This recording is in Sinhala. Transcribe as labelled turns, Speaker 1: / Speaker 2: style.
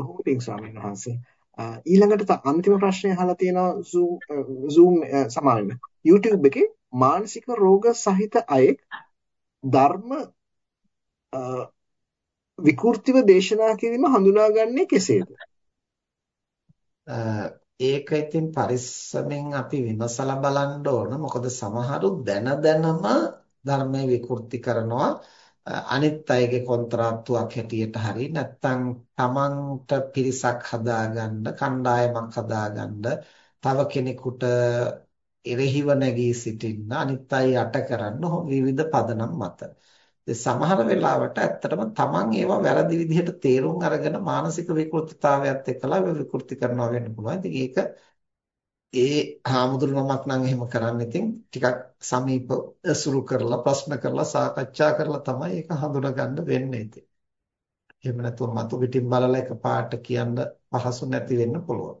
Speaker 1: බොහොම පිං ස්වාමීන් වහන්සේ. ඊළඟට අන්තිම ප්‍රශ්නය අහලා තියෙනවා Zoom Zoom සමාවෙන්න. YouTube එකේ මානසික රෝග සහිත අයෙක් ධර්ම විකෘතිව දේශනා කිරීම හඳුනාගන්නේ කෙසේද?
Speaker 2: ඒක ඉතින් පරිස්සමෙන් අපි විමසලා බලන්න ඕන. මොකද සමහරු දැන දැනම ධර්මයේ විකෘති කරනවා. අනිත් අයගේ කොන්ත්‍රාත්තුවක් හැටියට හරි නැත්නම් තමන්ට පිරිසක් හදාගන්න කණ්ඩායමක් හදාගන්න තව කෙනෙකුට එරෙහිව නැගී සිටින්න අනිත් අය යට කරන්න විවිධ පදනම් මත. සමහර වෙලාවට ඇත්තටම තමන් ඒවා වැරදි විදිහට තේරුම් අරගෙන මානසික විකෘතිතාවයත් එක්කලා විකෘති කරනවා වෙන්න පුළුවන්. ඉතින් ඒක ඒ හාමුදුරුවමක් නම් එහෙම කරන්නේ ඉතින් ටිකක් සමීප අසුරු කරලා ප්‍රශ්න කරලා සාකච්ඡා කරලා තමයි ඒක හඳුනගන්න වෙන්නේ ඉතින්. එහෙම නැතුව මතු පිටින් බලලා එකපාරට කියන්න පහසු නැති වෙන්න පුළුවන්.